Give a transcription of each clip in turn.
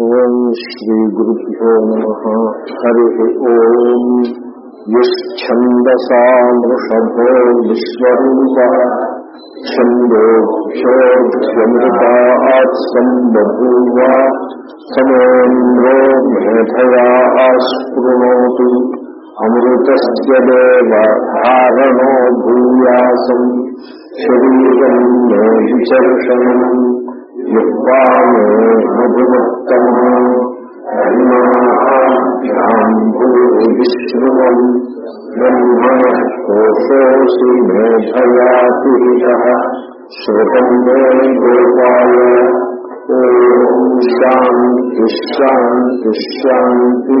ఓం శ్రీ గురుభ్యో నమ. హరి ఓం. యందసామృషభో విశ్వరూప ఛందోక్షోభ్యమృతాత్ సమేంద్రో మేధయా స్పృణోతు అమృతస్ దేవ ధారణో భూయాసం శరీరం మే విచర్షణం నిర్వాణే మధుమత్తమం బ్రహ్మాభ్యాం శ్రుతం మే గోపాయ ఓం శాంతి శాంతి శాంతి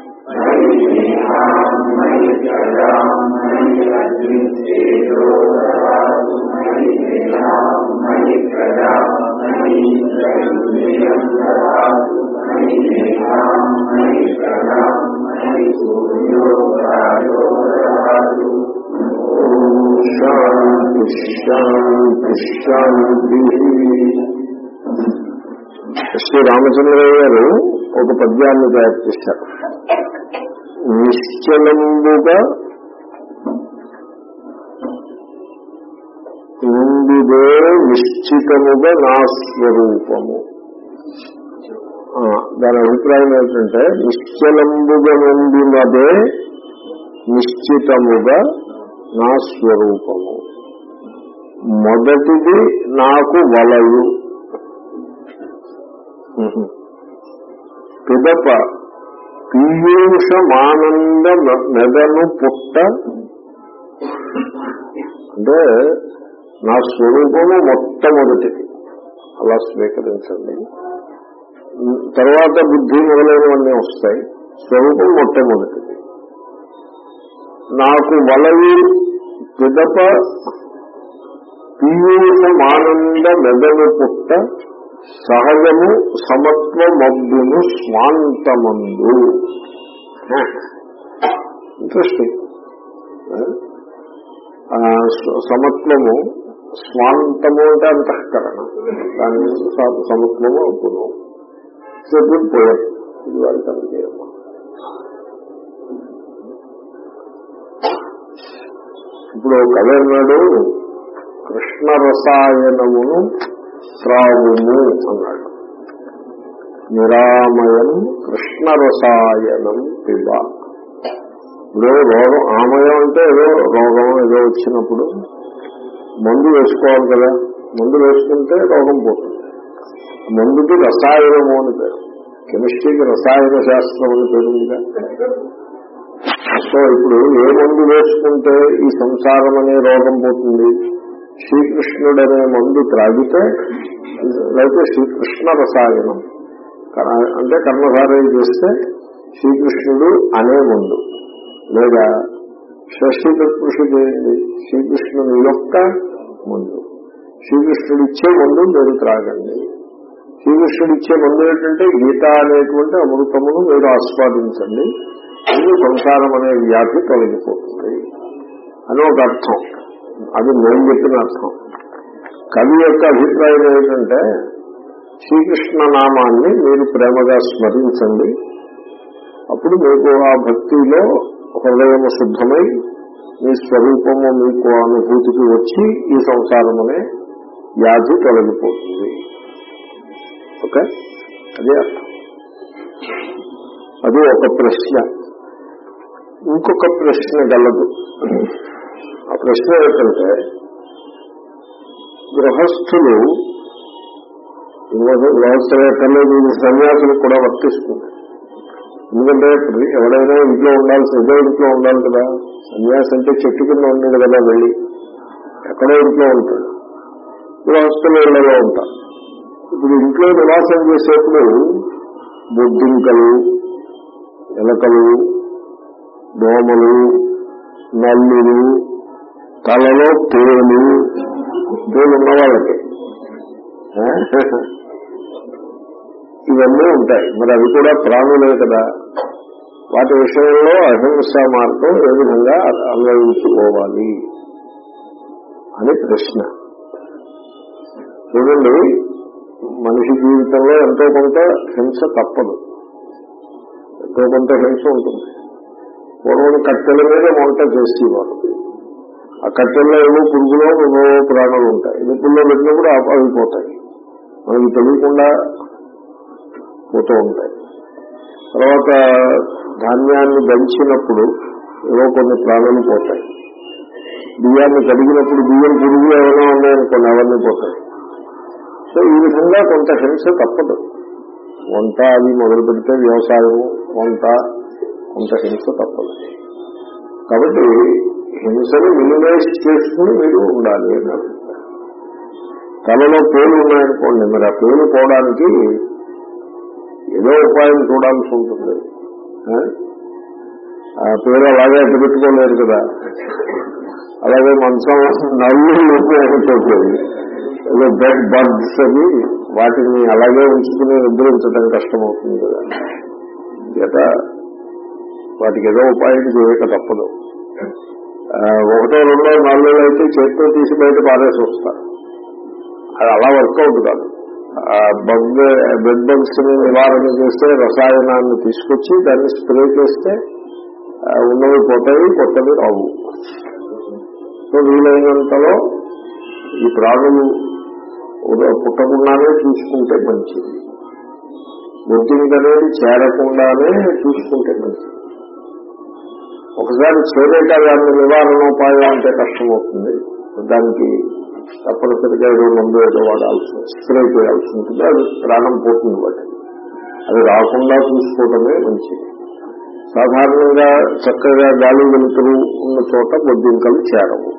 శ్రీ రామచంద్రయ్య గారు ఒక పద్యాన్ని తయారు చేశారు. నిశ్చలంబుగా ఉండిదే నిశ్చితముగా నా స్వరూపము. దాని అభిప్రాయం ఏంటంటే నిశ్చలంబుగా ఉండినదే నిశ్చితముగా నా స్వరూపము. మొదటిది నాకు వలయు. పిదప పీయూషమానంద మెదను పుట్ట అంటే నా స్వరూపము మొట్టమొదటిది అలా స్వీకరించండి. తర్వాత బుద్ధి మొదలైనవన్నీ వస్తాయి. స్వరూపం మొట్టమొదటిది నాకు వలవి పిదప పీయూషమానంద మెదను పుట్ట సహజము సమత్వమబ్బును స్వాంతమందు. ఇంట్రెస్టింగ్ సమత్వము స్వాంతము అంటే అంతఃకరణం దాని సమత్వము అబ్బును. గుడ్ పోయట్ ఇది వారి అందజేయమ్మా ఇప్పుడు కవి అన్నాడు కృష్ణ రసాయనమును త్రాగుము అన్నాడు. నిరామయం కృష్ణ రసాయనం పిబ ఇప్పుడు రోగం ఆమయం అంటే ఏదో రోగం ఏదో వచ్చినప్పుడు మందు వేసుకోవాలి కదా. మందు వేసుకుంటే రోగం పోతుంది. మందుకి రసాయనము అని పేరు. కెమిస్ట్రీకి రసాయన శాస్త్రం అని పేరు సో ఇప్పుడు ఏ మందు వేసుకుంటే ఈ సంసారం అనే రోగం పోతుంది? శ్రీకృష్ణుడనే మందు త్రాగితే లేకపోతే శ్రీకృష్ణ రసాయనం. అంటే కర్మధారణ చేస్తే శ్రీకృష్ణుడు అనే మందు. లేదా షష్ఠి తత్పురుషు చేయండి శ్రీకృష్ణుని యొక్క మందు. శ్రీకృష్ణుడు ఇచ్చే మందు మీరు త్రాగండి. శ్రీకృష్ణుడు ఇచ్చే మందు ఏంటంటే గీత అనేటువంటి అమృతమును మీరు ఆస్వాదించండి. ఇది సంసారం అనే వ్యాధి తొలగిపోతుంది. అని ఒక అర్థం. అది నేను చెప్పిన అర్థం. కవి యొక్క అభిప్రాయం ఏంటంటే శ్రీకృష్ణ నామాన్ని మీరు ప్రేమగా స్మరించండి. అప్పుడు మీకు ఆ భక్తిలో హృదయము శుద్ధమై మీ స్వరూపము మీకు అనుభూతికి వచ్చి ఈ సంసారమనే అనే వ్యాధి తొలగిపోతుంది. ఓకే? అదే అది ఒక ప్రశ్న. ఇంకొక ప్రశ్న గలదు. ఆ ప్రశ్న ఏంటంటే గృహస్థులు గృహస్థులు ఎక్కర్లేదు ఇది సన్యాసులకు కూడా వర్తిస్తుంది ఎందుకంటే ఎవరైనా ఇంట్లో ఉండాల్సి ఏదో ఇంట్లో ఉండాలి కదా సన్యాసి అంటే చెట్టు కింద ఉండదు కదా వెళ్ళి ఎక్కడో ఇంట్లో ఉంటాడు. గృహస్థులు ఇళ్ళలో ఉంటారు. ఇప్పుడు ఇంట్లో నివాసం చేసేప్పుడు బొద్దింకలు ఎలకలు దోమలు నల్లులు తలలో తేలు తేలు ఉన్న వాళ్ళకి ఇవన్నీ ఉంటాయి. మరి అవి కూడా ప్రాణులే కదా. వాటి విషయంలో అహింస మార్గం ఏ విధంగా అన్వయించుకోవాలి అని ప్రశ్న. చూడండి మనిషి జీవితంలో ఎంతో కొంత హింస తప్పదు. ఎంతో కొంత హింస ఉంటుంది. పూర్వం కట్టెల మీద వంట చేసేవారు. ఆ కట్టెల్లో ఏవో పురుగులో ఏవో ప్రాణులు ఉంటాయి. నిప్పుల్లో పెట్టినప్పుడు ఆగిపోతాయి మనకి తెలియకుండా పోతూ ఉంటాయి. తర్వాత ధాన్యాన్ని దంచినప్పుడు ఏవో కొన్ని ప్రాణులు పోతాయి. బియ్యాన్ని కడిగినప్పుడు బియ్యం పురుగు ఏమైనా ఉన్నాయనుకోండి అవన్నీ పోతాయి. సో ఈ విధంగా కొంత హింస తప్పదు. వంట అది మొదలు పెడితే వ్యవసాయం వంట కొంత హింస తప్పదు. కాబట్టి హింసను మినిమైజ్ చేసుకుని మీరు ఉండాలి అన్నారు తలలో పేలు ఉన్నాయనుకోండి మరి ఆ పేలు పోవడానికి ఏదో ఉపాయం చూడాల్సి ఉంటుంది. ఆ? పేరు అలాగే అడ్డు పెట్టుకోలేరు కదా. అలాగే మంచం నల్లు అయిపోతుంది ఏదో బెడ్ బర్డ్స్ అని వాటిని అలాగే ఉంచుకుని నిద్రించడం కష్టమవుతుంది కదా. చేత వాటికి ఏదో ఉపాయం చేయక తప్పదు. ఒకటో రెండో నాలుగు అయితే చేతితో తీసి బయట పారేసి వస్తారు. అది అలా వర్కౌట్ కాదు. బగ్ బెడ్ బగ్స్ని నివారణ చేస్తే రసాయనాన్ని తీసుకొచ్చి దాన్ని స్ప్రే చేస్తే ఉన్నవి పోతాయి కొత్తవి రావు. సో వీలైనంతలో ఈ ప్రాణులు పుట్టకుండానే చూసుకుంటే మంచిది. బొద్దింక చేరకుండానే చూసుకుంటే మంచిది. ఒకసారి చేరేట దాన్ని నివారణోపాయం అంటే కష్టమవుతుంది. దానికి తప్పనిసరిగా ఏదో మందు ఏదో వాడాల్సి స్ప్రే చేయాల్సి ఉంటుంది. అది ప్రాణం పోతుంది వాటి అది రాకుండా చూసుకోవడమే మంచిది. సాధారణంగా చక్కగా గాలి వెలుతురు ఉన్న చోట బొద్దింకలు చేరవు.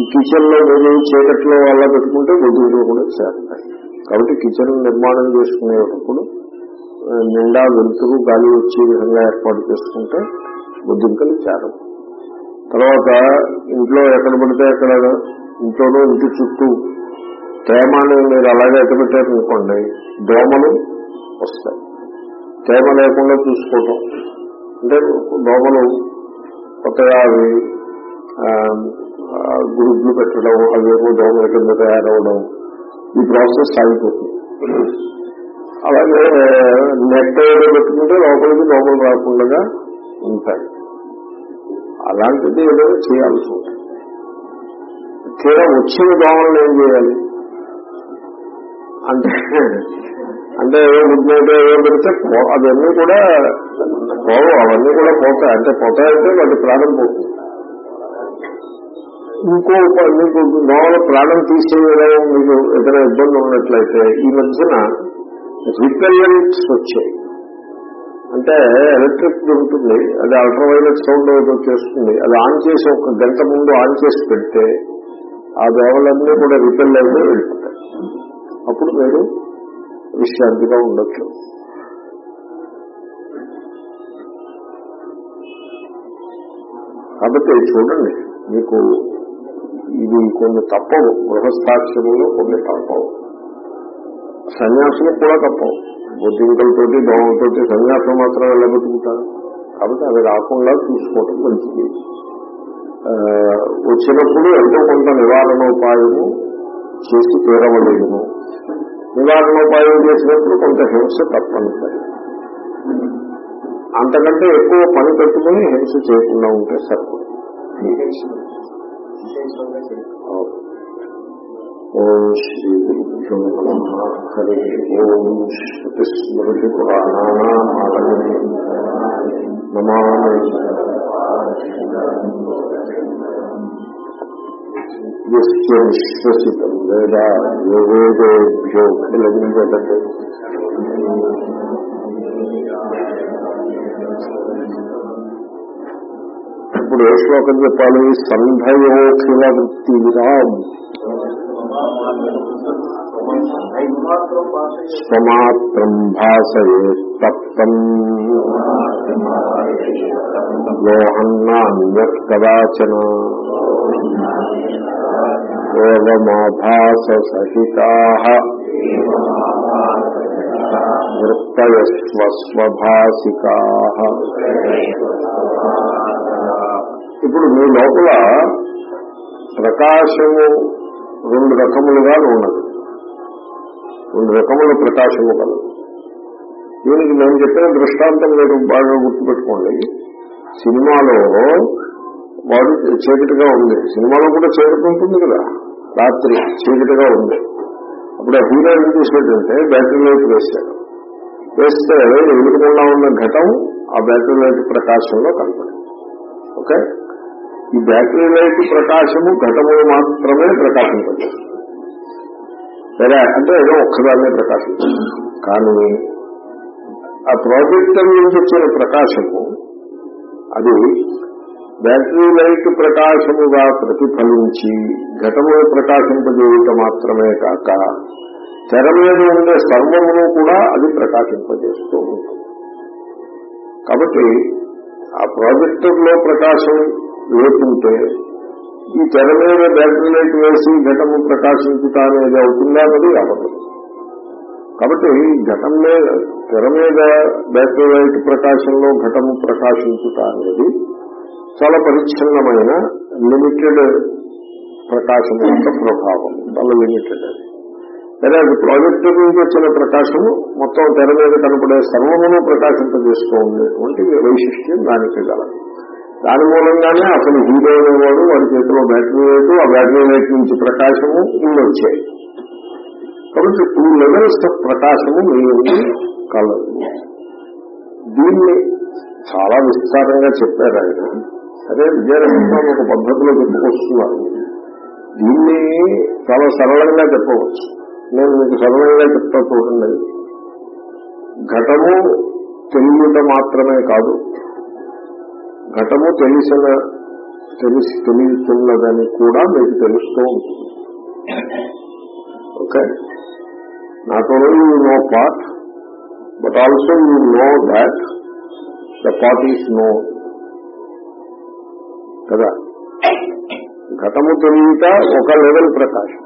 ఈ కిచెన్లో మీరు చీకట్లో వల్ల పెట్టుకుంటే బొద్దింకలు కూడా చేరతాయి. కాబట్టి కిచెన్ నిర్మాణం చేసుకునేటప్పుడు నిండా వెలుతురు గాలి వచ్చే విధంగా ఏర్పాటు చేసుకుంటే బొద్దింకలు చేరవు తర్వాత ఇంట్లో ఎక్కడ పడితే ఎక్కడ ఇంట్లోనూ ఇంటి చుట్టూ తేమని మీరు అలాగే ఎక్కబెట్టారనుకోండి దోమలు వస్తాయి. తేమ లేకుండా చూసుకోవటం. అంటే దోమలు కొత్తగా అవి గురుడ్లు పెట్టడం అవేమో దోమల కింద తయారవడం ఈ ప్రాసెస్ సాగిపోతుంది అలాగే నెట్ ఏదో పెట్టుకుంటే లోపలికి దోమలు రాకుండా ఉంటాయి. అలాంటిది ఏదో చేయాల్సి ఉంటుంది. తీరా వచ్చిన దోమలను ఏం చేయాలి? అంటే అంటే ఏ గుడ్ ఏం పెడితే అవన్నీ కూడా పోవు అవన్నీ కూడా పోతాయి. అంటే పోతాయంటే వాటి ప్రాణం పోతుంది. ఇంకో మీకు దోమల ప్రాణం తీసేయడం మీకు ఏదైనా ఇబ్బంది ఉన్నట్లయితే ఈ మధ్యన రిపెల్లెంట్స్ వచ్చాయి అంటే ఎలక్ట్రిక్ ఉంటుంది అది అల్ట్రావైలెట్ సౌండ్ ఏదో చేస్తుంది అది ఆన్ చేసి ఒక గంట ముందు ఆన్ చేసి పెడితే ఆ దోమలన్నీ కూడా రిపెల్ అయితే వెళ్ళిపోతాయి. అప్పుడు మీరు విశ్రాంతిగా ఉండొచ్చు. కాబట్టి చూడండి మీకు ఇది కొన్ని తప్పవు గృహస్థాశ్రమంలో కొన్ని తప్పవు. సన్యాసులకు కూడా తప్పవు. బొద్దింకలతోటి దోమలతోటి సన్యాసం మాత్రం వెళ్ళబెట్టుకుంటారు కాబట్టి అవి రాకుండా చూసుకోవటం మంచిది. వచ్చినప్పుడు ఎంతో కొంత నివారణోపాయము చేసి తీరవలేదును. నివారణోపాయం చేసినప్పుడు కొంత హింస తప్పనిసరి. అంతకంటే ఎక్కువ పని పెట్టుకుని హింస చేయకుండా ఉంటే సరిపడు ఓం శ్రీ గురుభ్యో నమ హరి ఓం శృతి పురాణానామాలయం నమామి యస్య విశ్వసితం వేద యోగేభ్యో ఖిలవిందతే ఇప్పుడు ఏ శ్లోకం చెప్పాలి సంధయోఖిల వృత్తిరామ్ స్వమాత్రం భాసయే తప్తం లోహన్నాన్యత్ కదాచన వృత్తయస్వస్వభాసికా. ఇప్పుడు మీ లోపల ప్రకాశము రెండు రకములుగా ఉన్నది. రెండు రకముల ప్రకాశము కలదు. దీనికి నేను చెప్పిన దృష్టాంతం మీరు బాగా గుర్తుపెట్టుకోండి. సినిమాలో వాడు చీకటిగా ఉంది. సినిమాలో కూడా చీకటి ఉంటుంది కదా? రాత్రి చీకటిగా ఉంది. అప్పుడు ఆ హీరో ఏం చేసినట్టంటే బ్యాటరీ లైట్ వేశాడు. వేస్తే ఎదురుకుండా ఉన్న ఘటం ఆ బ్యాటరీ లైట్ ప్రకాశంలో కనపడింది. ఓకే? ఈ బ్యాటరీ లైట్ ప్రకాశము ఘటములు మాత్రమే ప్రకాశింపదు సరే అంటే ఏదో ఒక్కదాన్నే ప్రకాశించింది కానీ ఆ ప్రాజెక్టర్ నుంచి వచ్చిన ప్రకాశము అది బ్యాటరీ లైట్ ప్రకాశముగా ప్రతిఫలించి ఘటములు ప్రకాశింపజేయటం మాత్రమే కాక తెర మీద ఉండే సర్వమును కూడా అది ప్రకాశింపజేస్తూ ఉంటుంది. కాబట్టి ఆ ప్రాజెక్టర్లో ప్రకాశం లేకుంటే ఈ తెర మీద బ్యాటరీ లైట్ వేసి ఘటము ప్రకాశించుట అనేది అవుతుందా అన్నది అవ్వదు. కాబట్టి ఘటం మీద తెర మీద బ్యాటరీ లైట్ ప్రకాశంలో ఘటము ప్రకాశించుట అనేది చాలా పరిచ్ఛిన్నమైన లిమిటెడ్ ప్రకాశం యొక్క ప్రభావం చాలా లిమిటెడ్ అది. సరే అది ప్రాజెక్టర్ నుంచి వచ్చిన ప్రకాశము మొత్తం తెర మీద కనపడే సర్వమును ప్రకాశింపజేస్తూ ఉండేటువంటి వైశిష్ట్యం దానికి గలదు. దాని మూలంగానే అసలు హీరో అనేవాడు వాడి చేతిలో బ్యాటరీ లైట్ ఆ బ్యాటరీ లైట్ నుంచి ప్రకాశము ఇల్లు వచ్చాయి కాబట్టి టూ లెవెల్స్ ఆఫ్ ప్రకాశము మీ కలదు దీన్ని చాలా విస్తారంగా చెప్పారు ఆయన. అదే విజయరహస్యం ఒక పద్ధతిలో చెప్పుకొస్తున్నారు. దీన్ని చాలా సరళంగా చెప్పవచ్చు. నేను మీకు సరళంగా చెప్తా చూడండి. ఘటము తెలియట మాత్రమే కాదు ఘటము తెలిసిన తెలిసి తెలియతున్నదని కూడా మీకు తెలుస్తూ ఉంటుంది. Okay? Not only you know part but also you know that the part is known కదా? ఘటము తెలియట ఒక లెవెల్ ప్రకాశం.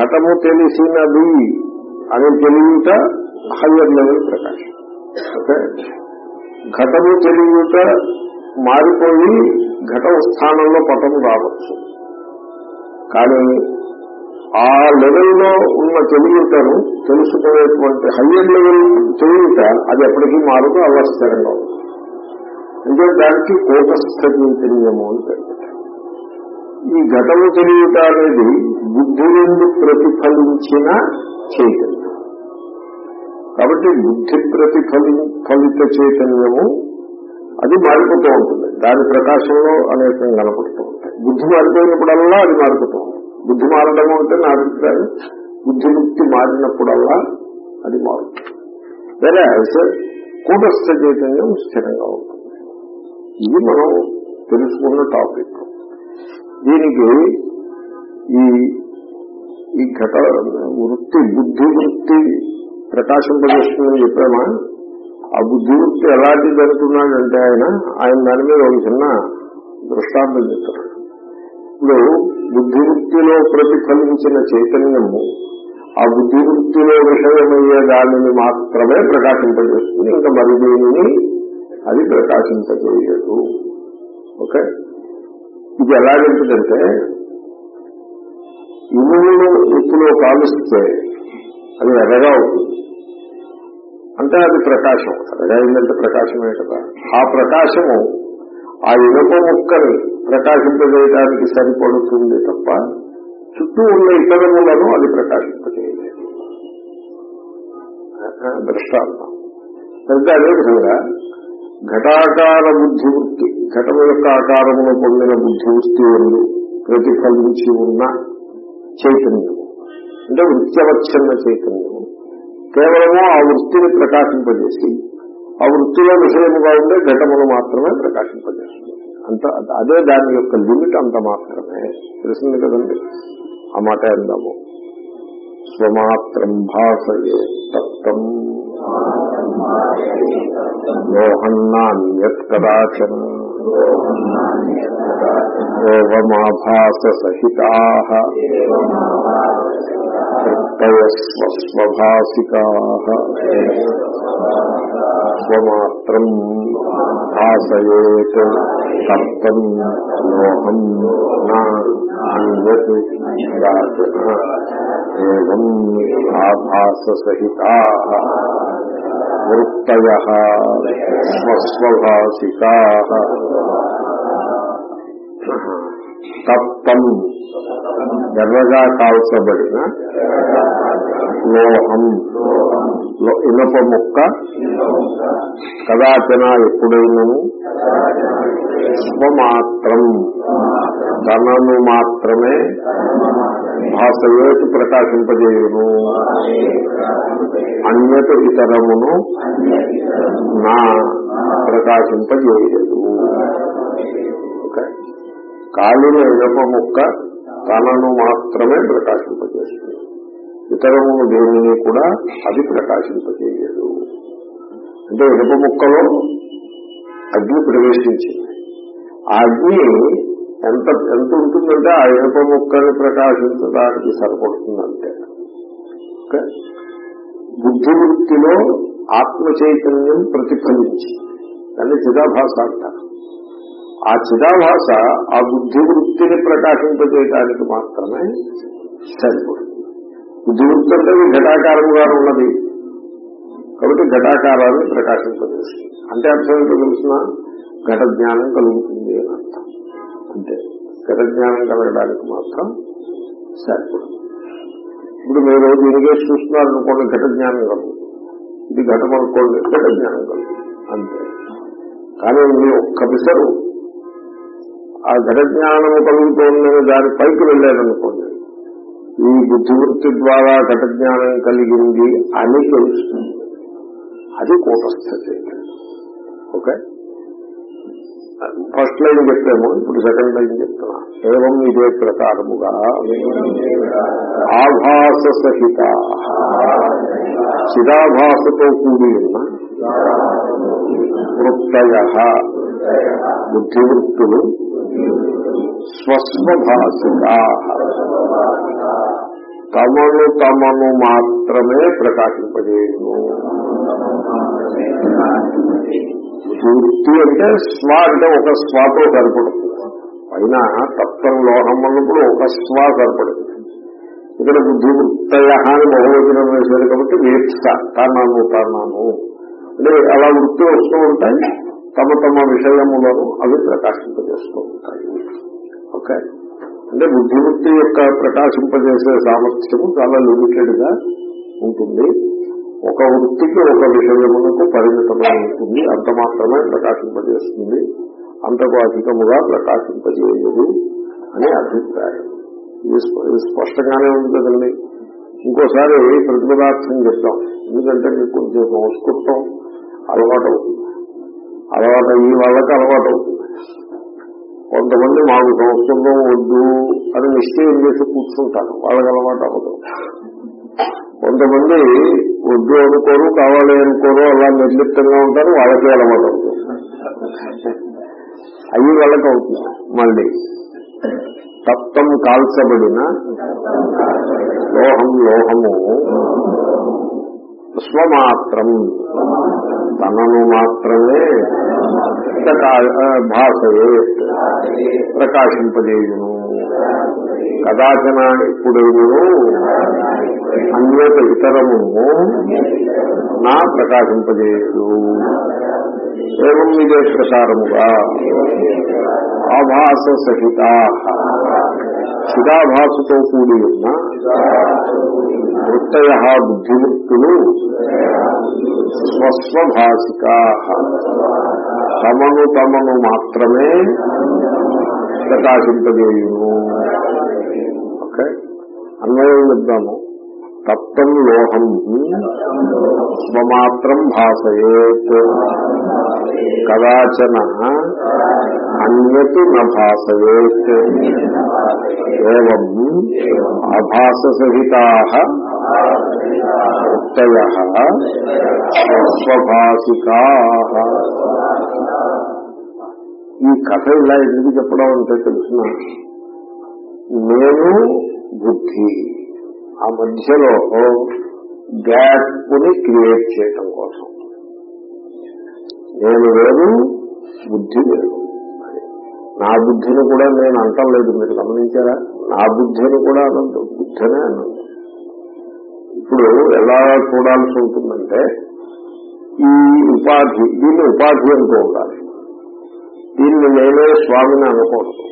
ఘటము తెలిసినది అని తెలియట హయ్యర్ లెవెల్ ప్రకాశం. ఓకే? ఘటము తెలియట మారిపోయి ఘటం స్థానంలో పటము రావచ్చు. కానీ ఆ లెవెల్లో ఉన్న తెలియటను తెలుసుకునేటువంటి హయ్యర్ లెవెల్ తెలియట అది ఎప్పటికీ మారుతూ అలా స్థిరంగా ఉంటుంది. అంటే దానికి కూటస్థ చైతన్యము అని ఈ ఘటము తెలియట అనేది బుద్ధి నుండి ప్రతిఫలించిన చైతన్యం. కాబట్టి బుద్ధి ప్రతిఫలి ఫలిత చైతన్యము అది మారిపోతూ ఉంటుంది. దాని ప్రకాశంలో అనేకం కనపడుతూ ఉంటాయి. బుద్ధి మారిపోయినప్పుడల్లా అది మారిపోతూ ఉంటుంది. బుద్ధి మారడము అంటే నా అభిప్రాయం బుద్ధిముక్తి మారినప్పుడల్లా అది మారుతుంది. వేరే కూటస్థ చైతన్యం స్థిరంగా ఉంటుంది. ఇది మనం తెలుసుకున్న టాపిక్. దీనికి ఈ ఈ ఘట వృత్తి బుద్ధి వృత్తి ప్రకాశింపజేస్తుందని చెప్పామా? ఆ బుద్ధివృత్తి ఎలాంటి ఎలాంటిది అంటున్నాడంటే ఆయన ఆయన దాని మీద ఒక చిన్న దృష్టాంతం చెప్తున్నాడు ఇప్పుడు బుద్ధివృత్తిలో ప్రతిఫలించిన చైతన్యము ఆ బుద్ధివృత్తిలో విషయమయ్యే దానిని మాత్రమే ప్రకాశింపజేస్తుంది ఇంకా మరి దీనిని అది ప్రకాశింపజేయదు. ఓకే? ఇది ఎలాగంటుందంటే ఇనుమును ఉప్పులో కాలుస్తే అది ఎర్రగా అవుతుంది. అంటే అది ప్రకాశం. ఎర్రగా అయిందంటే ప్రకాశమే కదా ఆ ప్రకాశము ఆ ఇనుప ముక్కని ప్రకాశింపజేయడానికి సరిపడుతుంది తప్ప చుట్టూ ఉన్న ఇతరములను అది ప్రకాశింపజేయలేదు. దృష్టాంతం అదే విధంగా ఘటాకార బుద్ధివృత్తి ఘటము యొక్క ఆకారమును పొందిన బుద్ధివృత్తి ఎందు ప్రతిఫలించి ఉన్న చైతన్యము. అంటే వృత్యవచ్ఛన్న చైతన్యము. కేవలము ఆ వృత్తిని ప్రకాశింపజేసి ఆ వృత్తిలో విషయముగా ఉండే ఘటమును మాత్రమే ప్రకాశింపజేస్తుంది. అంత అదే దాని యొక్క లిమిట్ అంత మాత్రమే. తెలిసింది కదండి? ఆ మాట అందాము. స్వమాత్రం భాషయే తత్వం. మోహన్నాన్యత్ కదాచన ఏమాభాస సహితా. ప్రత్యయస్వస్వభాసికా స్వమాత్రం భాసయేత్ తత్వం మోహం నాన్యత్ కదాచన ఏం ఆభాస సహితా వృత్తయ స్వస్వభాసికా తప్తం ఎర్రగా కాల్చబడిన లోహం. ఇనప ముక్క. కదాచన ఎప్పుడైనను? స్వమాత్రం. తనను మాత్రమే భాషయేటు ప్రకాశింపజేయును. అన్యత ఇతరమును నా ప్రకాశింపజేయదు ఓకే? కాలిన ఇనప ముక్క తనను మాత్రమే ప్రకాశింపజేస్తుంది. ఇతరము దేనిని కూడా అది ప్రకాశింపజేయదు. అంటే ఇనప ముక్కలో అగ్ని ప్రవేశించింది. ఆ అగ్ని ఎంత ఎంత ఉంటుందంటే ఆ ఇనప ముక్కని ప్రకాశించడానికి సరిపడుతుందంటే. బుద్ధివృత్తిలో ఆత్మ చైతన్యం ప్రతిఫలించి దాన్ని చిదాభాష అంటారు. ఆ చిదాభాష ఆ బుద్ధివృత్తిని ప్రకాశింపజేయడానికి మాత్రమే సరిపడుతుంది బుద్ధివృత్తి అంటే ఘటాకారముగా ఉన్నది. కాబట్టి ఘటాకారాన్ని ప్రకాశింపజేస్తుంది. అంటే అర్థం ఏంటో తెలిసిన? ఘట జ్ఞానం కలుగుతుంది అని అర్థం. అంటే ఘట జ్ఞానం కలగడానికి మాత్రం సరిపడుతుంది ఇప్పుడు మీరు దీనికే చూస్తున్నారనుకోండి ఘట జ్ఞానం కలుగుతుంది ఇది ఘటం అనుకోండి ఘట జ్ఞానం కలుగుతుంది అంతే. కానీ మీ ఒక్క పిసరు ఆ ఘట జ్ఞానము కలుగుతోందని దాని పైకి వెళ్ళారనుకోండి. ఈ బుద్ధివృత్తి ద్వారా ఘట జ్ఞానం కలిగింది అని తెలుస్తుంది. అది కూటస్థ ఓకే? ఫస్ట్ లైన్ చెప్పాము ఇప్పుడు సెకండ్ లైన్ చెప్తున్నా. ఏవం ఇదే ప్రకారముగా? ఆభాస సహిత. చిరాభాసతో కూడి ఉన్న వృత్తయ. బుద్ధివృత్తులు స్వస్వభాషికా తమను తమను మాత్రమే ప్రకాశింపజేయను. వృత్తి అంటే స్వ అంటే ఒక స్వాతో సరిపడుతుంది. పైన తత్వం లోహం అన్నప్పుడు ఒక స్వ సరిపడుతుంది. ఇక్కడ బుద్ధివృత్తయ అని బహువచనం వేశారు కాబట్టి వీక్ష తనను తనను. అంటే అలా వృత్తి వస్తూ ఉంటాయి తమ తమ విషయములను అవి ప్రకాశింపజేస్తూ ఉంటాయి. ఓకే అంటే బుద్ధివృత్తి యొక్క ప్రకాశింపజేసే సామర్థ్యము చాలా లిమిటెడ్గా ఉంటుంది. ఒక వృత్తికి ఒక విషయమునకు పరిమితమై ఉంటుంది. అంత మాత్రమే ప్రకాశింపజేస్తుంది. అంతకు అధికముగా ప్రకాశింపజేయదు అనే అభిప్రాయం. ఇది స్పష్టంగానే ఉంది కదండి. ఇంకోసారి ప్రతిపదార్థం చెప్తాం. ఎందుకంటే మీకు కొంచెం సంస్కృతం అలవాటు అవుతుంది అలవాటు ఈ వాళ్ళకి అలవాటు అవుతుంది కొంతమంది మాకు సంస్కృతం వద్దు అని నిశ్చయం చేసి కూర్చుంటారు. వాళ్ళకి అలవాటు అవ్వదు. కొంతమంది వద్దు అనుకోరు కావాలి అనుకోరు అలా నిర్లిప్తంగా ఉంటారు వాళ్ళకే అలవాటు అవుతుంది. అవి వాళ్ళకి అవుతుంది. మళ్ళీ తత్వం కాల్చబడిన లోహం లోహము స్వమాత్రం తనను మాత్రమే భాషయే ప్రకాశింపజేయును. కదాచన ఇప్పుడేను అన్యత ఇతరము నా ప్రకాశింపజేయదు ఏం ఇదే ప్రసారముగా? ఆభాస సహిత. చిరాభాసతో కూడి ఉన్న వృత్తయ బుద్ధిముక్తులు స్వస్వభాషిక తమను తమను మాత్రమే ప్రకాశింపజేయును. ఓకే. అన్వయం చెప్దాము తప్తం లోహం స్వమాత్రం భాసయేత్. కదాచన అన్యత్ న ఏం ఆభాససహితా వృత్తయ స్వభాషికా ఈ కథ ఇలా ఎందుకు చెప్పడం అంటే తెలిసిన? నేను బుద్ధి. ఆ మధ్యలో గ్యాప్ని క్రియేట్ చేయటం కోసం. నేను వేరు బుద్ధి వేరు. నా బుద్ధిని కూడా నేను అంటలేదు మీరు గమనించారా? నా బుద్ధిని కూడా అనద్దు బుద్ధనే అనద్దు. ఇప్పుడు ఎలా చూడాల్సి ఉంటుందంటే ఈ ఉపాధి దీన్ని ఉపాధి అంటూ ఉండాలి దీన్ని నేనే స్వామిని అనకూడదు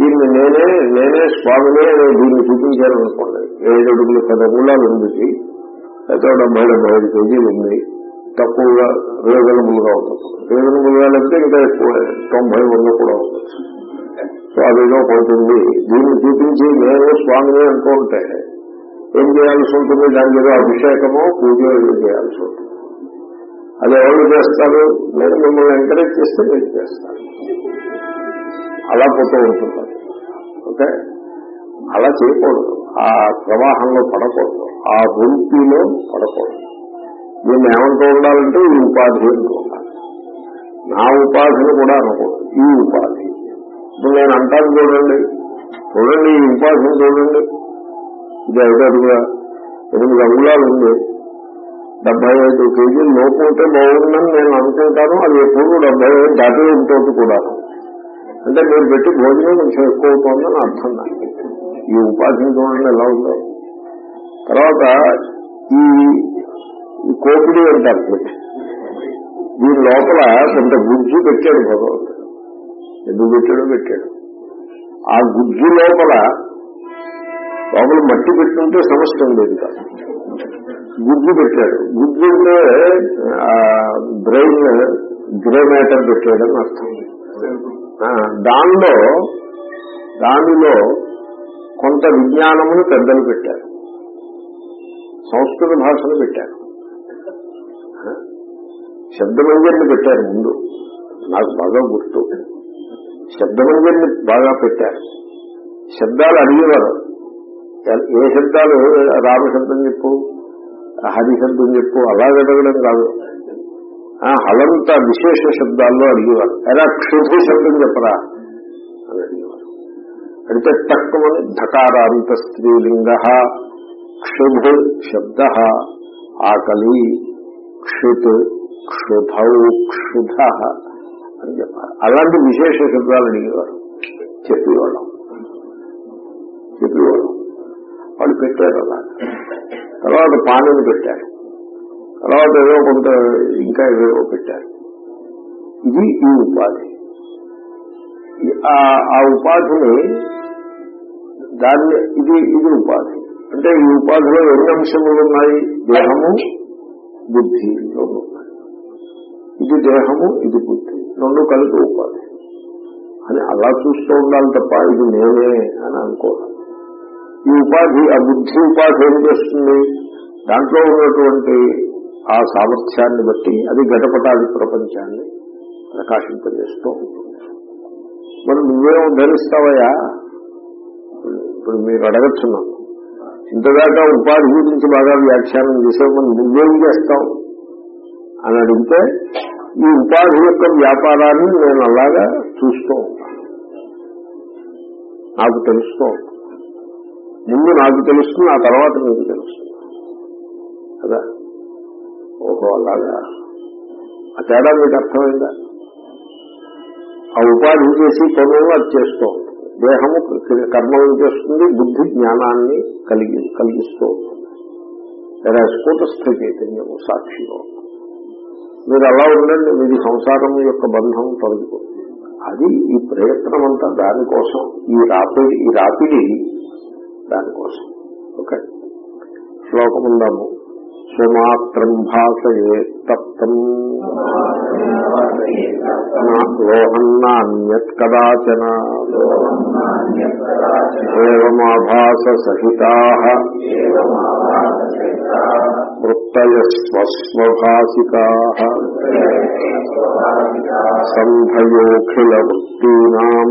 దీన్ని నేనే నేనే స్వామినే నేను దీన్ని చూపించాను అనుకోండి. ఏడు అడుగులు పది మూలాలు ఉంది. అయితే డెబ్బై డెబ్బై ఐదు కేజీలు ఉంది. తక్కువగా రీజనబుల్గా ఉంటుంది. రీజనబుల్గా లేకపోతే ఇంకా ఎక్కువ తొంభై వంద కూడా ఉంటుంది సో అదేదో కొంటుంది దీన్ని చూపించి నేను స్వామిని అంటూ ఉంటే ఏం చేయాల్సి ఉంటుంది? దాని మీద అభిషేకమో పూజ ఏం చేయాల్సి ఉంటుంది. అది ఎవరు చేస్తారు? నేను మిమ్మల్ని ఎంకరేజ్ చేస్తే మీరు చేస్తారు. అలా పోతూ ఉంటుంది. ఓకే అలా చేయకూడదు. ఆ ప్రవాహంలో పడకూడదు. ఆ వృత్తిలో పడకూడదు. దీన్ని ఏమంటూ ఉండాలంటే ఈ ఉపాధి అంటూ ఉండాలి. నా ఉపాధిని కూడా అనకూడదు. ఈ ఉపాధి. ఇప్పుడు నేను అంటాను చూడండి. చూడండి ఈ ఉపాధిని చూడండి. ఇది ఐదు ఎనిమిది అంగుళాలు ఉంది. డెబ్బై ఐదు కేజీలు లోపు ఉంటే బాగుందని నేను అనుకుంటాను. అది ఎప్పుడు డెబ్బై ఐదు దాటి ఉంటుంది కూడా అంటే మీరు పెట్టి భోజనం కొంచెం ఎక్కువ అవుతుందని అర్థం దాన్ని ఈ ఉపాధిని చూడండి ఎలా ఉందో. తర్వాత ఈ కోపిడి అంటారు దీని లోపల కొంత గుజ్జు పెట్టాడు భగవంతుడు. ఎందుకు పెట్టాడో పెట్టాడు. ఆ గుజ్జు లోపల లోపల మట్టి పెట్టుకుంటే సమస్య ఉండేది కాదు. గుజ్జు పెట్టాడు. గుజ్జు అంటే బ్రెయిన్ గ్రే మ్యాటర్ పెట్టాడని అర్థం. దానిలో దానిలో కొంత విజ్ఞానమును పెద్దలు పెట్టారు. సంస్కృత భాషను పెట్టారు. శబ్దమంజర్ని పెట్టారు ముందు. నాకు బాగా గుర్తు. శబ్దమంజర్ని బాగా పెట్టారు. శబ్దాలు అడిగేవారు. ఏ శబ్దాలు రామశబ్దం చెప్పు హరిశబ్దం చెప్పు అలా అడగడం కాదు. అలంతా విశేష శబ్దాల్లో అడిగేవారు. ఎలా? క్షుభ శబ్దం చెప్పరా? అని అడిగేవారు. అడిగితే తక్కువని ధకారాంత స్త్రీలింగ క్షుభ శబ్ద ఆకలి క్షుత్ క్షుభ క్షుభ అని చెప్పారు. అలాంటి విశేష శబ్దాలు అడిగేవారు. చెప్పేవాళ్ళం. చెప్పేవాళ్ళం. వాళ్ళు పెట్టారు అలా తర్వాత పానీని పెట్టారు. తర్వాత ఏదో కొంత ఇంకా ఏవేవో పెట్టారు. ఇది ఈ ఉపాధి. ఆ- ఉపాధిని దాన్ని ఇది ఇది ఉపాధి. అంటే ఈ ఉపాధిలో ఎన్ని అంశములు ఉన్నాయి? దేహము బుద్ధి రెండు ఇది దేహము ఇది బుద్ధి. రెండు కలిపి ఉపాధి. అని అలా చూస్తూ ఉండాలి తప్ప ఇది నేనే అని అనుకోవాలి ఈ ఉపాధి ఆ బుద్ధి ఉపాధి ఏం చేస్తుంది? దాంట్లో ఉన్నటువంటి ఆ సామర్థ్యాన్ని బట్టి అది గడపటాది ప్రపంచాన్ని ప్రకాశింపజేస్తూ ఉంటుంది. మరి నువ్వేం ధరిస్తావయ్యా ఇప్పుడు మీరు అడగచ్చున్నాను ఇంతదాకా ఉపాధి గురించి బాగా వ్యాఖ్యానం చేసావు మనం నువ్వేం చేస్తావు? అని అడిగితే ఈ ఉపాధి యొక్క వ్యాపారాన్ని నేను అలాగా చూస్తూ నాకు తెలుస్తూ ముందు నాకు తెలుస్తుంది ఆ తర్వాత మీకు తెలుస్తుంది. కదా? ఓహో అలాగా ఆ తేడా మీకు అర్థమైందా? ఆ ఉపాధి చేసి పనులు అది చేస్తూ దేహము కర్మలను చేస్తుంది బుద్ధి జ్ఞానాన్ని కలిగి కలిగిస్తూ. ఉంటుంది లేదా స్ఫూటస్థ చైతన్యము సాక్షిగా మీరు అలా ఉండండి మీది సంసారం యొక్క బంధం తొలగిపోతుంది. అది ఈ ప్రయత్నం అంతా దానికోసం ఈ రాపిడి ఈ రాపిడి దానికోసం ఓకే. శ్లోకం ఉందాము స్వమాత్రం భాషయే తప్తం లోహన్నాన్యత్ కదాచన. ఏమాభాస సహితా వృత్తయస్వస్వభాసికా. సంభయోఖిల వృత్తీనాం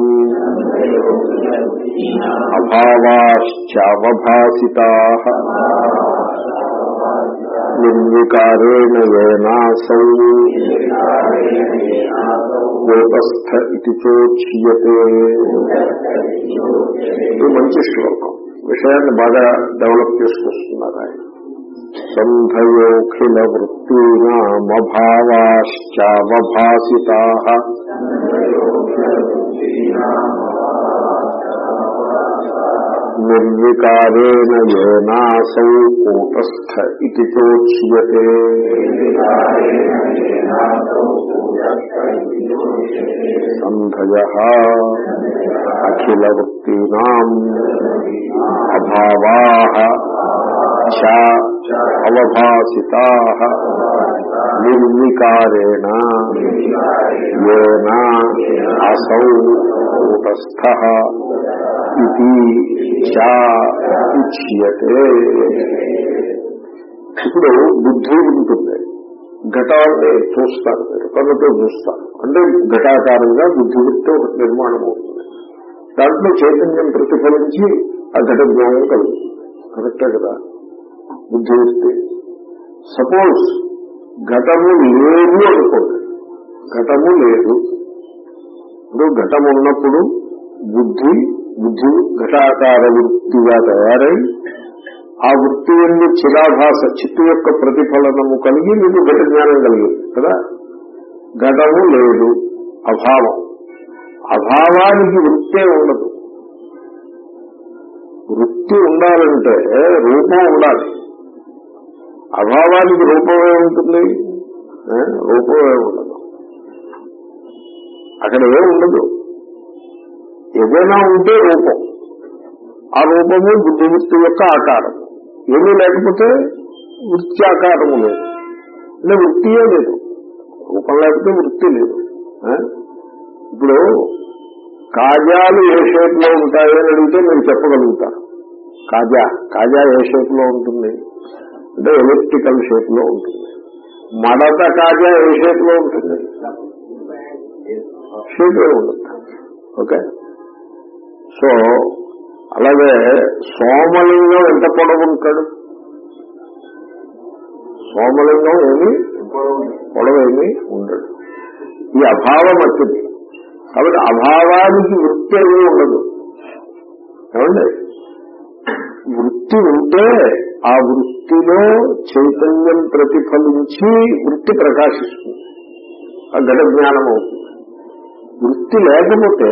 అభావాశ్చావభాసితా. నిర్వికారేణ ఏనాసౌ కూటస్థ ఇది చోచ్యతే ఇది మంచి శ్లోకం. విషయాన్ని బాగా డెవలప్ చేసుకొస్తున్నారు ఆయన. సంభయోఖిల వృత్తీనామభావాశ్చావభాసితా. నిర్వికారేణ ఏనాసౌ కూటస్థ ఇది చోచ్యతే సంధయ అఖిల వృత్తీనాం అభావా చ అవభాసితా నిర్వికారేణ ఏన అసౌ కూటస్థ ఇది ఉచ్యతే ఇప్పుడు బుద్ధి ఉంటుంది. ఘటాన్ని చూస్తారు మీరు. కళ్ళతో చూస్తారు. అంటే ఘటాకారంగా బుద్ధి వృత్తి ఒక నిర్మాణం అవుతుంది. దాంట్లో చైతన్యం ప్రతిఫలించి ఆ ఘట జ్ఞానం కలుగుతుంది. కరెక్టే కదా? బుద్ధి వృత్తి సపోజ్ ఘటము లేదు అనుకోండి. ఘటము లేదు. ఇప్పుడు ఘటం ఉన్నప్పుడు బుద్ధి బుద్ధి ఘటాకార వృత్తిగా తయారై ఆ వృత్తి ఎందు చిరాభాస చిత్తు యొక్క ప్రతిఫలనము కలిగి మీకు ఘట జ్ఞానం కలిగింది కదా? ఘటము లేదు అభావం. అభావానికి వృత్తే ఉండదు. వృత్తి ఉండాలంటే రూపం ఉండాలి. అభావానికి రూపమే ఉంటుంది రూపమే ఉండదు. అక్కడ ఏం ఉండదు. ఏదైనా ఉంటే రూపం. ఆ రూపము బుద్ధి వృత్తి యొక్క ఆకారం. ఏమీ లేకపోతే వృత్తి ఆకారము లేదు. అంటే వృత్తియే లేదు. రూపం లేకపోతే వృత్తి లేదు. ఇప్పుడు కాజాలు ఏ షేప్లో ఉంటాయి అని అడిగితే నేను చెప్పగలుగుతాను కాజా కాజా ఏ షేప్లో ఉంటుంది? అంటే ఎలక్ట్రికల్ షేప్లో ఉంటుంది. మడత కాజా ఏ షేప్లో ఉంటుంది? షేప్ ఉండదు ఓకే? సో అలాగే సోమలింగం ఎంత పొడవు ఉంటాడు? సోమలింగం ఏమి? పొడవేమి ఉండడు ఈ అభావం వచ్చింది కాబట్టి అభావానికి వృత్తి ఏమీ ఉండదు. ఏమండి? వృత్తి ఉంటే ఆ వృత్తిలో చైతన్యం ప్రతిఫలించి వృత్తి ప్రకాశిస్తుంది. ఆ ఘట జ్ఞానం అవుతుంది. వృత్తి లేకపోతే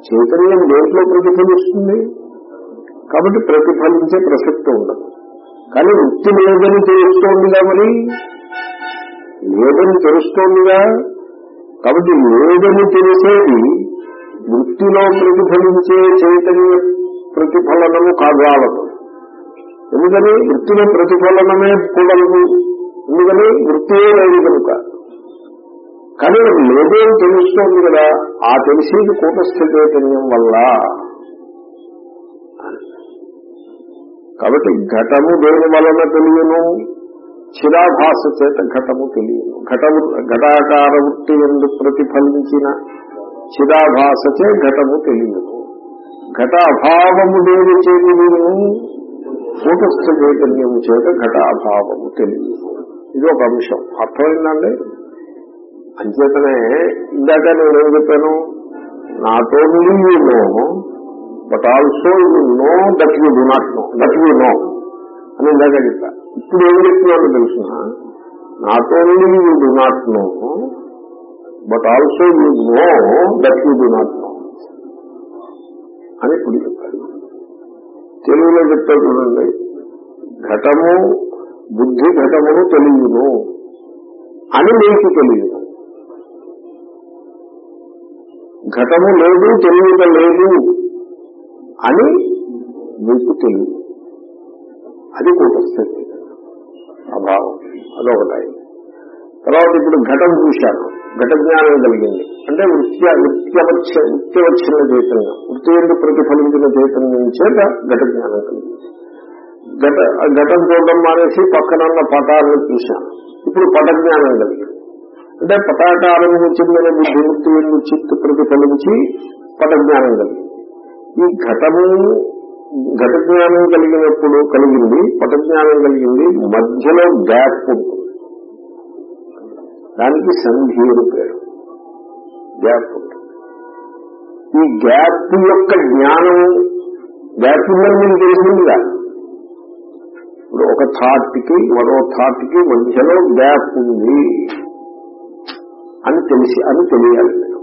చైతన్యం దేంట్లో ప్రతిఫలిస్తుంది? కాబట్టి ప్రతిఫలించే ప్రసక్తి ఉండదు. కానీ వృత్తి లేదని తెలుస్తోందిగా మరి? లేదని తెలుస్తోందిగా? కాబట్టి లేదని తెలిసేది వృత్తిలో ప్రతిఫలించే చైతన్య ప్రతిఫలనము కాగలదు ఎందుకని? వృత్తిలో ప్రతిఫలనమే కూడదు. ఎందుకని? వృత్తియే లేదు కనుక. కానీ అది తెలుస్తోంది కదా? ఆ తెలిసేది కూటస్థ చైతన్యం వల్ల. కాబట్టి ఘటము దేని వలన తెలియను? చిరాభాస చేత ఘటము తెలియను. ఘటము ఘటాకార వృత్తి ఎందు ప్రతిఫలించిన చిరాభాసచే ఘటము తెలియను ఘట అభావము దేని చేతి తెలియను? కూటస్థ చైతన్యము చేత ఘట అభావము తెలియదు. ఇది ఒక అంశం. అర్థమైందండి? అంచేతనే ఇందాక నేనేం చెప్పాను? నాతో know but also you know that you do not know that you know అని ఇందాక చెప్పా. ఇప్పుడు ఏం చెప్తున్నాను తెలుసిన not only you do not know but also you know that you do not know అని ఇప్పుడు చెప్పాడు తెలుగులో చెప్తా చూడండి ఘటము బుద్ధి ఘటమును తెలియను అని మీకు తెలియదు. ఘటము లేదు తెలియక లేదు అని మీకు తెలియదు. అది కూటస్థితి. అభావం. అదొకటి తర్వాత ఇప్పుడు ఘటం చూశాను ఘట జ్ఞానం కలిగింది. అంటే వృత్య వృత్యవచ్చ వృత్యవచ్చిన చైతన్యం. వృత్తి ఎందుకు ప్రతిఫలించిన చైతన్యం చేత ఘట జ్ఞానం కలిగింది. ఘట ఘటం చూడడం మానేసి పక్కనన్న పటాలను చూశాను ఇప్పుడు పట జ్ఞానం కలిగింది. అంటే పటాకారం చెందిన బుద్ధివృత్తి ఎందు చిత్తు ప్రతిఫలించి పటజ్ఞానం కలిగింది ఈ ఘటము ఘట జ్ఞానం కలిగినప్పుడు కలిగింది పటజ్ఞానం కలిగింది మధ్యలో గ్యాప్ ఉంటుంది. దానికి సంధి అని పేరు. గ్యాప్ ఉంటుంది. ఈ గ్యాప్ యొక్క జ్ఞానం గ్యాప్ ఉందని మీకు తెలిసిందిగా? ఇప్పుడు ఒక థాట్కి మరో థాట్కి మధ్యలో గ్యాప్ ఉంది. అని తెలిసి అని తెలియాలి. మీరు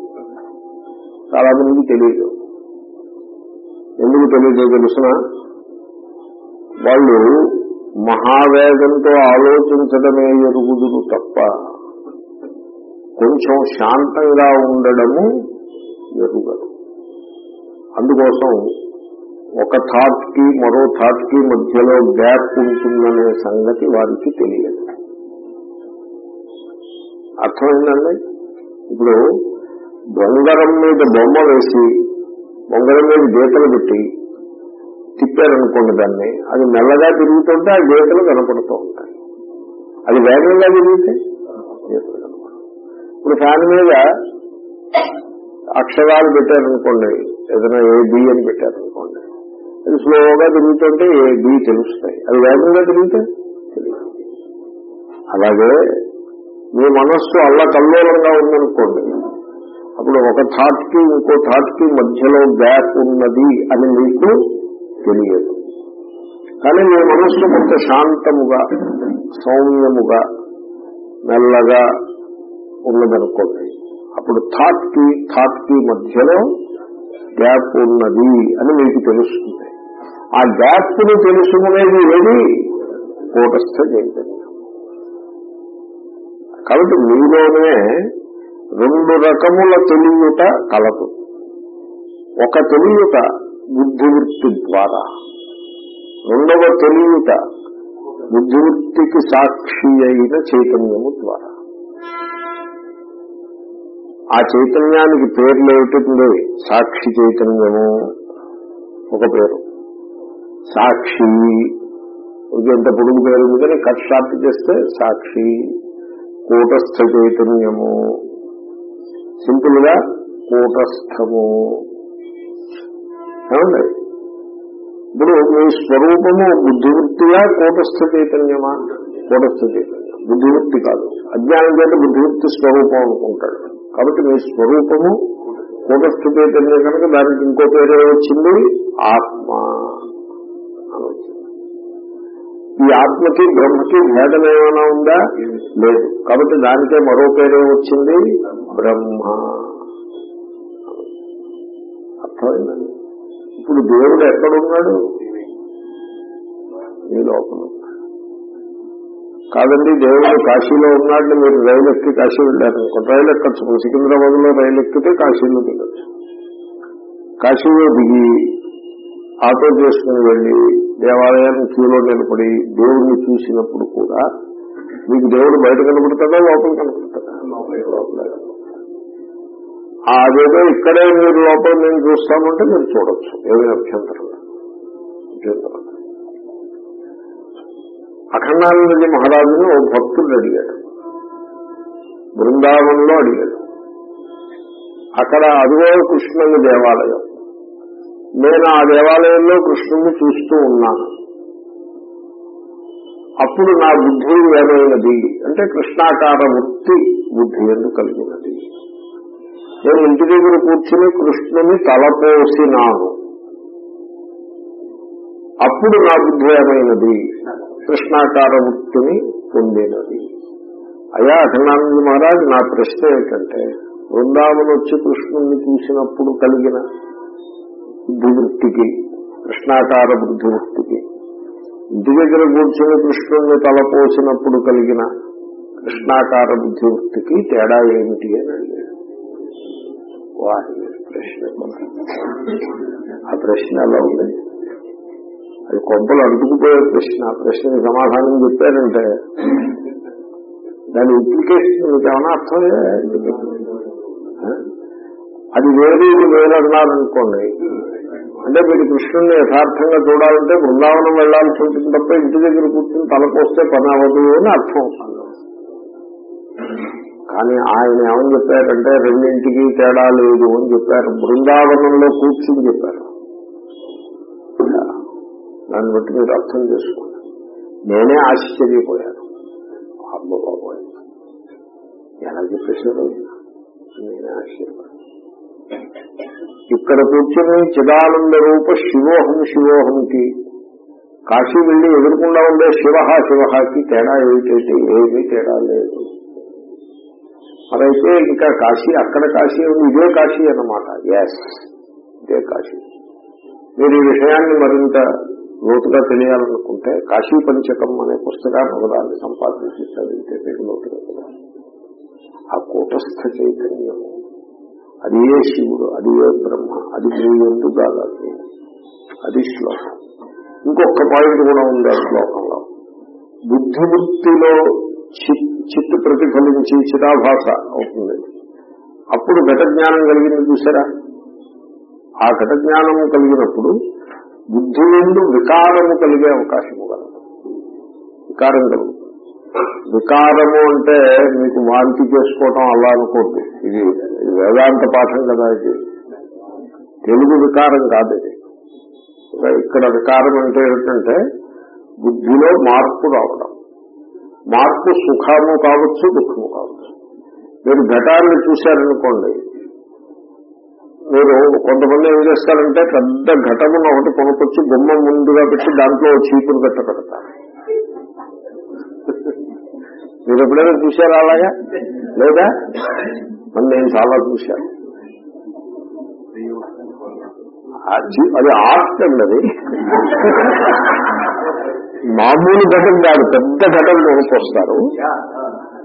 చాలా మంది తెలియదు. ఎందుకు తెలియదో తెలుసిన? వాళ్ళు మహావేగంతో ఆలోచించడమే ఎరుగుదురు తప్ప కొంచెం శాంతంగా ఉండడము ఎరుగరు అందుకోసం ఒక థాట్కి మరో థాట్కి మధ్యలో గ్యాప్ ఉంటుందనే సంగతి వారికి తెలియదు. అర్థమైందండి? ఇప్పుడు బొంగరం మీద బొమ్మ వేసి బొంగరం మీద గీతలు పెట్టి తిప్పారనుకోండి దాన్ని అది మెల్లగా తిరుగుతుంటే ఆ గీతలు కనపడుతూ ఉంటాయి. అది వేగంగా తిరిగితే గీతలు కనపడవు. ఇప్పుడు ఫ్యాన్ మీద అక్షరాలు పెట్టారనుకోండి ఏదైనా ఏ బి అని పెట్టారనుకోండి అది స్లోగా తిరుగుతుంటే ఏ బి తెలుస్తాయి. అది వేగంగా తిరిగితే తెలియదు అలాగే మీ మనస్సు అల్ల కల్లోలంగా ఉందనుకోండి. అప్పుడు ఒక థాట్కి ఇంకో థాట్కి మధ్యలో గ్యాప్ ఉన్నది అని మీకు తెలియదు. కానీ మీ మనస్సు కొంత శాంతముగా సౌమ్యముగా మెల్లగా ఉన్నదనుకోండి. అప్పుడు థాట్కి థాట్కి మధ్యలో గ్యాప్ ఉన్నది అని మీకు తెలుస్తుంది. ఆ గ్యాప్ని తెలుసుకునేది ఏది? కూటస్థ చైతన్యం. కాబట్టి మీలోనే రెండు రకముల తెలియట కలదు. ఒక తెలియట బుద్ధివృత్తి ద్వారా రెండవ తెలియట బుద్ధివృత్తికి సాక్షి అయిన చైతన్యము ద్వారా. ఆ చైతన్యానికి పేర్లు ఏమిటి సాక్షి చైతన్యము ఒక పేరు. సాక్షి ఎంత పొడుగు పేరు ఉంది కానీ కట్ షార్ట్ చేస్తే సాక్షి కూటస్థ చైతన్యము సింపుల్గా కూటస్థము. ఏమండి? ఇప్పుడు మీ స్వరూపము బుద్ధివృత్తిగా కూటస్థ చైతన్యమా కూటస్థ చైతన్యం బుద్ధివృత్తి కాదు. అజ్ఞానం చేత బుద్ధివృత్తి స్వరూపం అనుకుంటాడు. కాబట్టి మీ స్వరూపము కూటస్థ చైతన్యం కనుక దానికి ఇంకో పేరు వచ్చింది? ఆత్మ. అని వచ్చింది. ఈ ఆత్మకి బ్రహ్మకి భేదం ఏమైనా ఉందా? లేదు. కాబట్టి దానికే మరో పేరే వచ్చింది బ్రహ్మ. అర్థమైందండి ఇప్పుడు దేవుడు ఎక్కడున్నాడు? ఈ లోపల. ఉన్నాడు. కాదండి దేవుడు కాశీలో ఉన్నాడని మీరు రైలు ఎక్కి కాశీ వెళ్ళారనుకో రైలు ఎక్కచ్చు. సికింద్రాబాద్లో రైలు ఎక్కితే కాశీలో దిగచ్చు కాశీలో దిగి ఆటో చేసుకుని వెళ్ళి దేవాలయాన్ని క్యూలో నిలబడి దేవుణ్ణి చూసినప్పుడు కూడా మీకు దేవుడు బయట కనబడతాడా లోపల కనబడతాడా? లోపల అదేదో ఇక్కడే మీరు లోపల నేను చూస్తామంటే మీరు చూడొచ్చు. ఏమీ అభ్యంతరం. అభ్యంతరం. అఖండానందజీ మహారాజుని ఓ భక్తుడు అడిగాడు. బృందావనంలో అడిగాడు. అక్కడ అదిగో కృష్ణుని దేవాలయం. నేను ఆ దేవాలయంలో కృష్ణుని చూస్తూ ఉన్నాను అప్పుడు నా బుద్ధి ఏమైనది? అంటే కృష్ణాకార వృత్తి బుద్ధి ఎందుకు కలిగినది. నేను ఇంటి దగ్గర కూర్చుని కృష్ణుని తలపోసినాను అప్పుడు నా బుద్ధి ఏమైనది? కృష్ణాకార వృత్తిని పొందినది. అయా అఖండానంద మహారాజ్ నా ప్రశ్న ఏంటంటే బృందావనం వచ్చి కృష్ణుణ్ణి చూసినప్పుడు కలిగిన బుద్ధివృత్తికి కృష్ణాకార బుద్ధివృత్తికి. ఇంటి దగ్గర కూర్చొని కృష్ణుని తలపోసినప్పుడు కలిగిన కృష్ణాకార బుద్ధివృత్తికి తేడా ఏమిటి అని అడిగాడు. ప్రశ్న ఆ ప్రశ్న ఎలా ఉంది? అది కొంపలు అడుగుపోయే ప్రశ్న. ప్రశ్నకి సమాధానం చెప్పారంటే దాని ఇంప్లికేషన్ ఏమైనా అర్థం అది వేరే వేరే అన్నారనుకోండి అంటే మీరు కృష్ణుని యథార్థంగా చూడాలంటే బృందావనం వెళ్ళాల్సి ఉంటుంది తప్ప ఇంటి దగ్గర కూర్చుని తలపోస్తే పని అవ్వదు అని అర్థం. కానీ ఆయన ఏమని చెప్పారంటే రెండింటికి తేడా లేదు అని చెప్పారు. బృందావనంలో కూర్చుని చెప్పారు. దాన్ని బట్టి మీరు అర్థం చేసుకోండి. నేనే ఆశ్చర్యపోయాను. అమ్మ బాబోయ్. ఎలా చెప్పేసారు నేనే ఆశ్చర్యపోయాను. ఇక్కడ కూర్చొని చిదానంద రూప శివోహం శివోహంకి కాశీ వెళ్ళి ఎదురకుండా ఉండే శివ శివకి తేడా ఏమిటైతే ఏమీ తేడా లేదు. మరైతే ఇంకా కాశీ అక్కడ కాశీ ఉంది ఇదే కాశీ అన్నమాట. ఎస్ ఇదే కాశీ. మీరు ఈ విషయాన్ని మరింత లోతుగా తెలియాలనుకుంటే కాశీ పంచకం అనే పుస్తకాన్ని ఒకదాన్ని సంపాదించి చదివితే మీకు లోతుగా తెలియాలి ఆ కూటస్థ చైతన్యం. అది ఏ శివుడు? అది ఏ బ్రహ్మ? అది మీ ఎందు కాదు అది శ్లోకం. ఇంకొక పాయింట్ కూడా ఉంది ఆ శ్లోకంలో. బుద్ధివృత్తిలో చిత్ ప్రతిఫలించి చిరాభాష అవుతుంది. అప్పుడు ఘటజ్ఞానం కలిగింది చూసారా? ఆ ఘటజ్ఞానము కలిగినప్పుడు బుద్ధి నుండి వికారము కలిగే అవకాశము కలదు. వికారం కలుగుతుంది వికారము అంటే మీకు వాంతి చేసుకోవటం అలా అనుకోండి ఇది వేదాంత పాఠం కదా ఇది. తెలుగు వికారం కాదు ఇది. ఇక్కడ వికారం అంటే ఏంటంటే బుద్ధిలో మార్పు రావడం. మార్పు సుఖము కావచ్చు దుఃఖము కావచ్చు. మీరు ఘటాన్ని చూశారనుకోండి మీరు కొంతమంది ఏం చేస్తారంటే పెద్ద ఘటమును ఒకటి కొనుకొచ్చి బొమ్మ ముందుగా పెట్టి దాంట్లో చీపురు గట్ట పెడతారు. మీరు ఎప్పుడైనా చూశారా అలాగా? లేదా? మరి నేను చాలా చూశాను. అది ఆర్ట్ అండి అది. మామూలు ఘటన కాదు పెద్ద ఘటన కొనుక్కొస్తారు.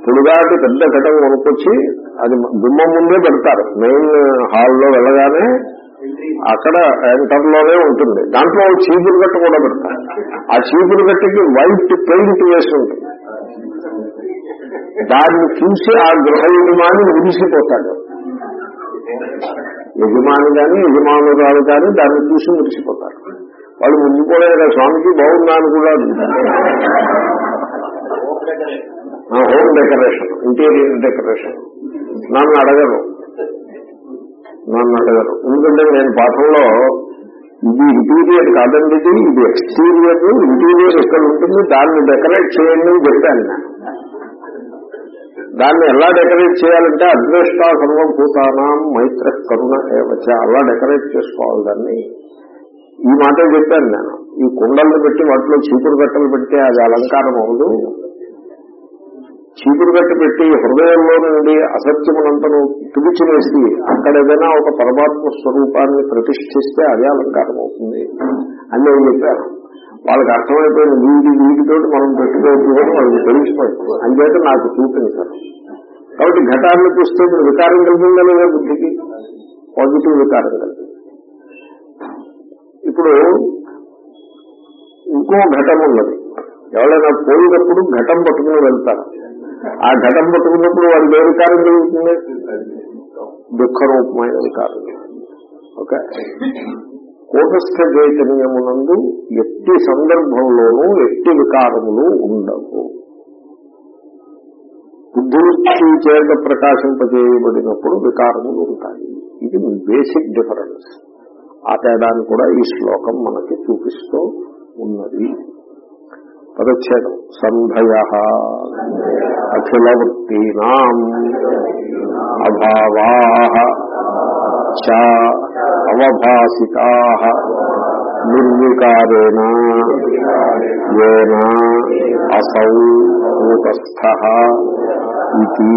పొడుగాటి పెద్ద ఘటన కొనుక్కొచ్చి అది గుమ్మం ముందే పెడతారు. మెయిన్ హాల్లో వెళ్ళగానే అక్కడ ఎంటర్లోనే ఉంటుంది. దాంట్లో చీపురు గట్ట కూడా పెడతారు. ఆ చీపురు గట్టకి వైట్ పెయింట్ వేసి ఉంటుంది. దాన్ని చూసి ఆ గృహ యజమాని మురిసిపోతాడు యజమాని కానీ యజమానురాలు కానీ దాన్ని చూసి మురిసిపోతారు వాళ్ళు ముందుకోలే కదా స్వామికి బాగుందా అని కూడా హోమ్ డెకరేషన్ ఇంటీరియర్ డెకరేషన్. నన్ను అడగరు. నన్ను అడగరు. ఎందుకంటే నేను పాఠంలో ఇది ఇంటీరియర్ కాదండి ఇది ఎక్స్టీరియర్ ఇంటీరియర్ ఎక్కడ ఉంటుంది దాన్ని డెకరేట్ చేయండి అని చెప్పాను నేను. దాన్ని ఎలా డెకరేట్ చేయాలంటే అద్వేష్ట సర్వం మైత్ర కరుణ ఏవచ్చ అలా డెకరేట్ చేసుకోవాలి దాన్ని. ఈ మాట చెప్పాను నేను. ఈ కుండలను పెట్టి వాటిలో చీపురు గట్టలు పెడితే అది అలంకారం అవ్వదు. చీపురు గట్ట పెట్టి హృదయంలో నుండి అసత్యమునంతను తుడిచివేసి అక్కడ ఏదైనా ఒక పరమాత్మ స్వరూపాన్ని ప్రతిష్ఠిస్తే అదే అలంకారం అవుతుంది. అని నేను చెప్పాను. వాళ్ళకి అర్థమైపోయిన వీడి వీటితో మనం పెట్టుకోవచ్చు వాళ్ళకి తెలిసిపోయింది అంచేత నాకు చూపించారు. కాబట్టి ఘటాన్ని చూస్తే మీరు వికారం కలిగిందా లేదా బుద్ధికి? పాజిటివ్ వికారం కలిగింది ఇప్పుడు ఇంకో ఘటం ఉన్నది. ఎవరైనా పోయినప్పుడు ఘటం పట్టుకుని వెళ్తారు. ఆ ఘటం పట్టుకున్నప్పుడు వాళ్ళు ఏ వికారం కలుగుతుంది దుఃఖరూపమైన వికారం. ఓకే? కూటస్థ చైతన్యమునందు ఎట్టి సందర్భంలోనూ ఎట్టి వికారములు ఉండవు. బుద్ధివృత్తి చేత ప్రకాశింపజేయబడినప్పుడు వికారములు ఉంటాయి. ఇది బేసిక్ డిఫరెన్స్ ఆ తేడాన్ని కూడా ఈ శ్లోకం మనకి చూపిస్తూ ఉన్నది. పదచ్ఛేదం. సంధయ అఖిలవృత్తీనా అభావా అవభాసికా నిర్వికారేణ ఏన అసౌ కూటస్థ ఇది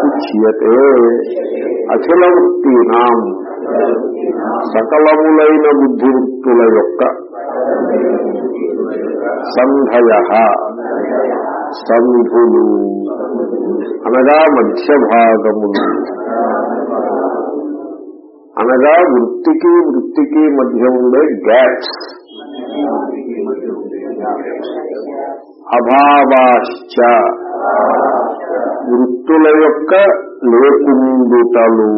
ఉచ్యతే అఖిల వృత్తీనాం సకలములైన బుద్ధివృత్తుల యొక్క సంధయ సంధులు అనగా మధ్య భాగములు అనగా వృత్తికి వృత్తికి మధ్య ఉండే గ్యాప్స్ అభావాశ్చ. వృత్తుల యొక్క లేకుండుటలు.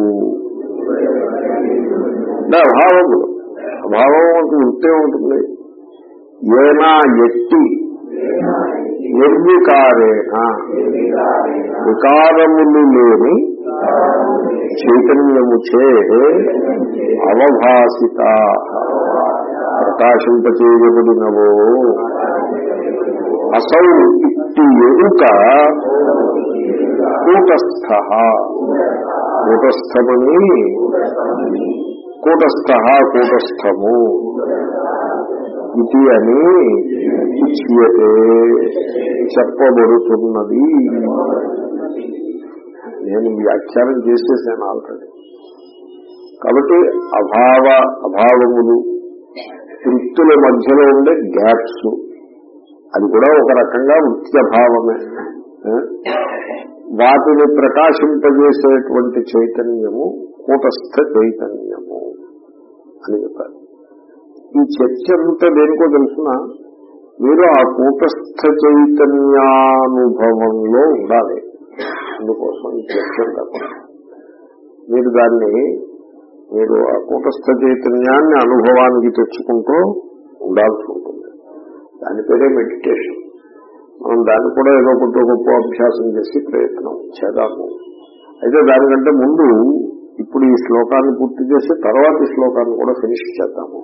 అభావములు అభావం. వృత్తే ఉంటుంది. ఏనా ఎట్టి. నిర్వికారేణ. వికారములు లేని చైతన్యము చే అవభాసిత. ప్రకాశింపచేయబడినవో. అసౌ ఇట్టి ఎరుక కూటస్థ. కూటస్థమని కూటస్థ కూటస్థము. ఇది అని ఉచ్యతే చెప్పబడుతున్నది. నేను వ్యాఖ్యానం చేసేసాను ఆల్రెడీ. కాబట్టి అభావ అభావములు వృత్తుల మధ్యలో ఉండే గ్యాప్స్. అది కూడా ఒక రకంగా వృత్తి అభావమే వాటిని ప్రకాశింపజేసేటువంటి చైతన్యము కూటస్థ చైతన్యము అని చెప్పారు. ఈ చర్చ అంతా దేనికో తెలుసిన? మీరు ఆ కూటస్థ చైతన్యానుభవంలో ఉండాలి. అందుకోసం ఈ చర్చ మీరు దాన్ని మీరు ఆ కూటస్థ చైతన్యాన్ని అనుభవానికి తెచ్చుకుంటూ ఉండాల్సి ఉంటుంది. దాని పేరే మెడిటేషన్. మనం దాన్ని కూడా ఏదో కొంత గొప్ప అభ్యాసం చేసి ప్రయత్నం చేద్దాము. అయితే దానికంటే ముందు ఇప్పుడు ఈ శ్లోకాన్ని పూర్తి చేసి తర్వాత ఈ శ్లోకాన్ని కూడా ఫినిష్ చేద్దాము.